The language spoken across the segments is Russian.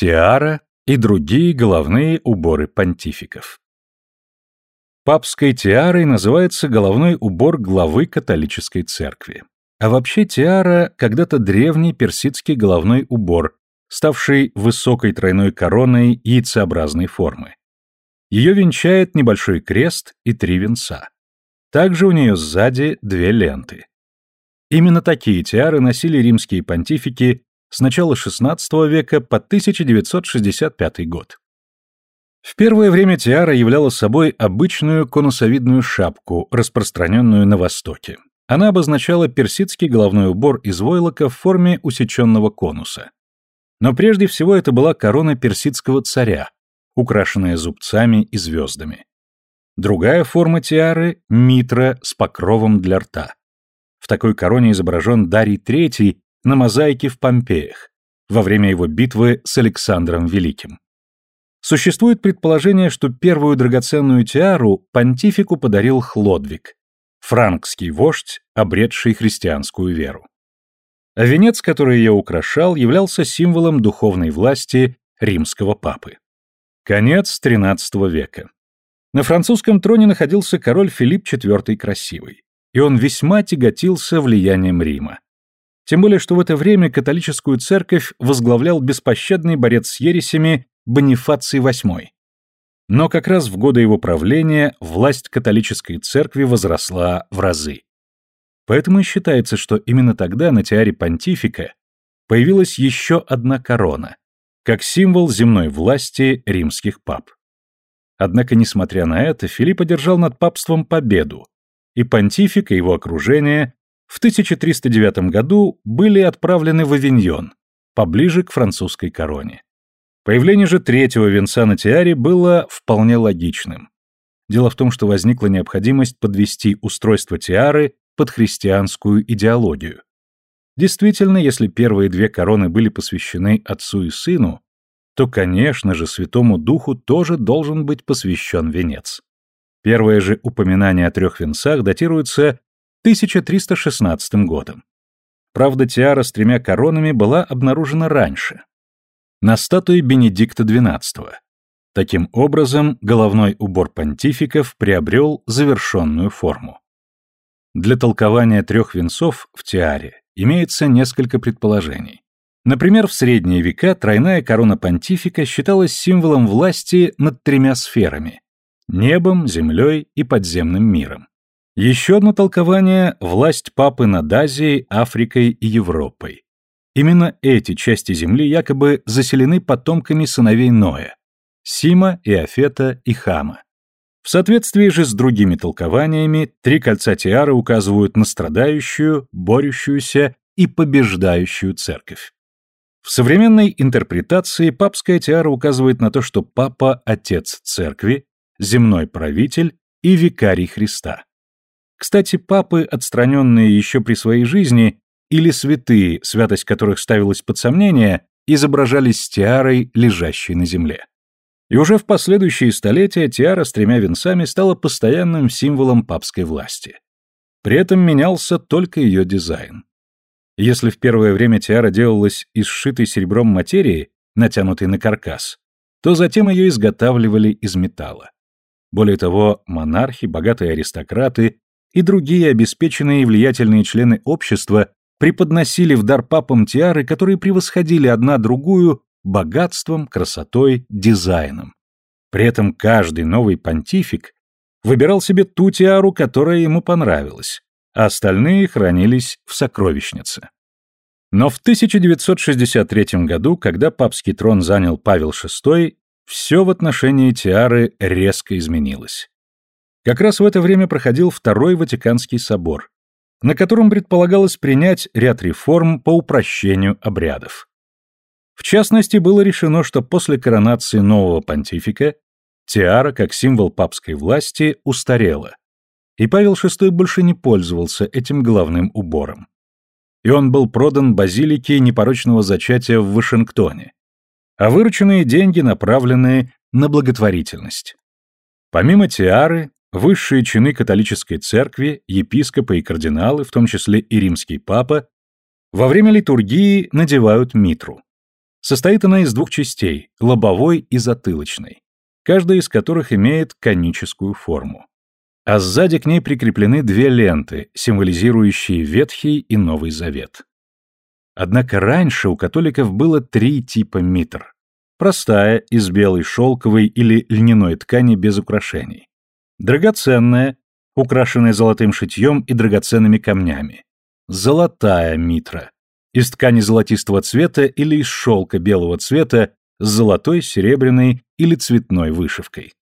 Тиара и другие головные уборы понтификов. Папской тиарой называется головной убор главы католической церкви. А вообще тиара – когда-то древний персидский головной убор, ставший высокой тройной короной яйцеобразной формы. Ее венчает небольшой крест и три венца. Также у нее сзади две ленты. Именно такие тиары носили римские понтифики с начала XVI века по 1965 год. В первое время тиара являла собой обычную конусовидную шапку, распространенную на Востоке. Она обозначала персидский головной убор из войлока в форме усеченного конуса. Но прежде всего это была корона персидского царя, украшенная зубцами и звездами. Другая форма тиары – митра с покровом для рта. В такой короне изображен Дарий III на мозаике в Помпеях во время его битвы с Александром Великим. Существует предположение, что первую драгоценную тиару понтифику подарил Хлодвиг, франкский вождь, обретший христианскую веру. А венец, который ее украшал, являлся символом духовной власти римского папы. Конец XIII века. На французском троне находился король Филипп IV Красивый, и он весьма тяготился влиянием Рима. Тем более, что в это время католическую церковь возглавлял беспощадный борец с ересями Бонифаций VIII. Но как раз в годы его правления власть католической церкви возросла в разы. Поэтому и считается, что именно тогда на тиаре понтифика появилась еще одна корона, как символ земной власти римских пап. Однако, несмотря на это, Филипп одержал над папством победу, и понтифик и его окружение в 1309 году были отправлены в Авиньон, поближе к французской короне. Появление же третьего венца на тиаре было вполне логичным. Дело в том, что возникла необходимость подвести устройство тиары под христианскую идеологию. Действительно, если первые две короны были посвящены отцу и сыну, то, конечно же, Святому Духу тоже должен быть посвящен венец. Первое же упоминание о трех венцах датируется 1316 годом. Правда, тиара с тремя коронами была обнаружена раньше, на статуе Бенедикта XII. Таким образом, головной убор понтификов приобрел завершенную форму. Для толкования трех венцов в тиаре имеется несколько предположений. Например, в средние века тройная корона понтифика считалась символом власти над тремя сферами – небом, землей и подземным миром. Еще одно толкование – власть папы над Азией, Африкой и Европой. Именно эти части земли якобы заселены потомками сыновей Ноя – Сима, Иофета и Хама. В соответствии же с другими толкованиями, три кольца Тиары указывают на страдающую, борющуюся и побеждающую церковь. В современной интерпретации папская тиара указывает на то, что папа – отец церкви, земной правитель и викарий Христа. Кстати, папы, отстраненные еще при своей жизни, или святые, святость которых ставилась под сомнение, изображались с тиарой, лежащей на земле. И уже в последующие столетия тиара с тремя венцами стала постоянным символом папской власти. При этом менялся только ее дизайн. Если в первое время тиара делалась из сшитой серебром материи, натянутой на каркас, то затем ее изготавливали из металла. Более того, монархи, богатые аристократы и другие обеспеченные и влиятельные члены общества преподносили в дар папам тиары, которые превосходили одна другую богатством, красотой, дизайном. При этом каждый новый понтифик выбирал себе ту тиару, которая ему понравилась, а остальные хранились в сокровищнице. Но в 1963 году, когда папский трон занял Павел VI, все в отношении тиары резко изменилось. Как раз в это время проходил Второй Ватиканский собор, на котором предполагалось принять ряд реформ по упрощению обрядов. В частности, было решено, что после коронации нового понтифика тиара, как символ папской власти, устарела, и Павел VI больше не пользовался этим головным убором. И он был продан базилике непорочного зачатия в Вашингтоне, а вырученные деньги направлены на благотворительность. Помимо тиары, высшие чины католической церкви, епископы и кардиналы, в том числе и римский папа, во время литургии надевают митру. Состоит она из двух частей – лобовой и затылочной, каждая из которых имеет коническую форму. А сзади к ней прикреплены две ленты, символизирующие Ветхий и Новый Завет. Однако раньше у католиков было три типа митр. Простая, из белой шелковой или льняной ткани без украшений. Драгоценная, украшенная золотым шитьем и драгоценными камнями. Золотая митра, из ткани золотистого цвета или из шелка белого цвета с золотой, серебряной или цветной вышивкой.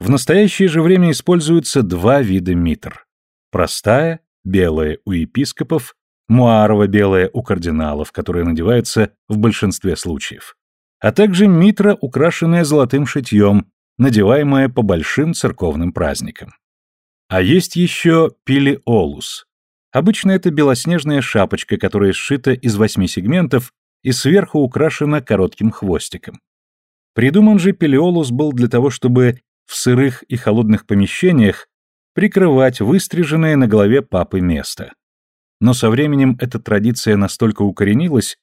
В настоящее же время используются два вида митр. Простая, белая у епископов, муарова-белая у кардиналов, которая надевается в большинстве случаев, а также митра, украшенная золотым шитьем, надеваемая по большим церковным праздникам. А есть еще пилиолус. Обычно это белоснежная шапочка, которая сшита из восьми сегментов и сверху украшена коротким хвостиком. Придуман же пилиолус был для того, чтобы в сырых и холодных помещениях прикрывать выстриженное на голове папы место. Но со временем эта традиция настолько укоренилась,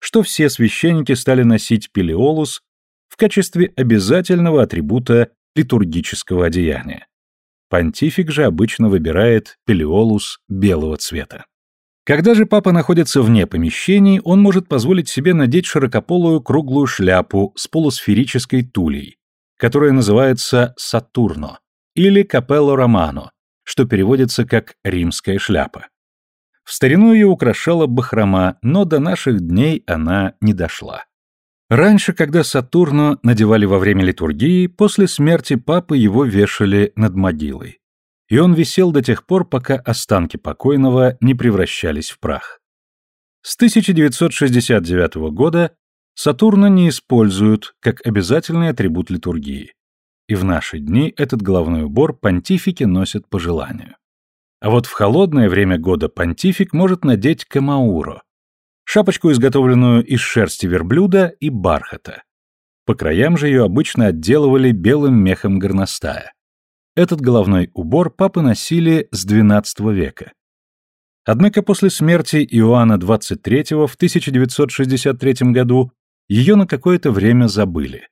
что все священники стали носить пелиолус в качестве обязательного атрибута литургического одеяния. Понтифик же обычно выбирает пелиолус белого цвета. Когда же папа находится вне помещений, он может позволить себе надеть широкополую круглую шляпу с полусферической тулей, которая называется Сатурно или Капелло Романо, что переводится как «римская шляпа». В старину ее украшала бахрома, но до наших дней она не дошла. Раньше, когда Сатурну надевали во время литургии, после смерти папы его вешали над могилой. И он висел до тех пор, пока останки покойного не превращались в прах. С 1969 года Сатурна не используют как обязательный атрибут литургии. И в наши дни этот головной убор понтифики носят по желанию. А вот в холодное время года понтифик может надеть камауро, шапочку, изготовленную из шерсти верблюда и бархата. По краям же ее обычно отделывали белым мехом горностая. Этот головной убор папы носили с XII века. Однако после смерти Иоанна XXIII в 1963 году ее на какое-то время забыли.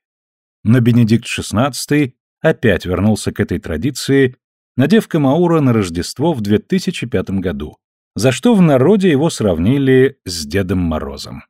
Но Бенедикт XVI опять вернулся к этой традиции надев Камаура на Рождество в 2005 году, за что в народе его сравнили с Дедом Морозом.